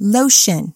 lotion.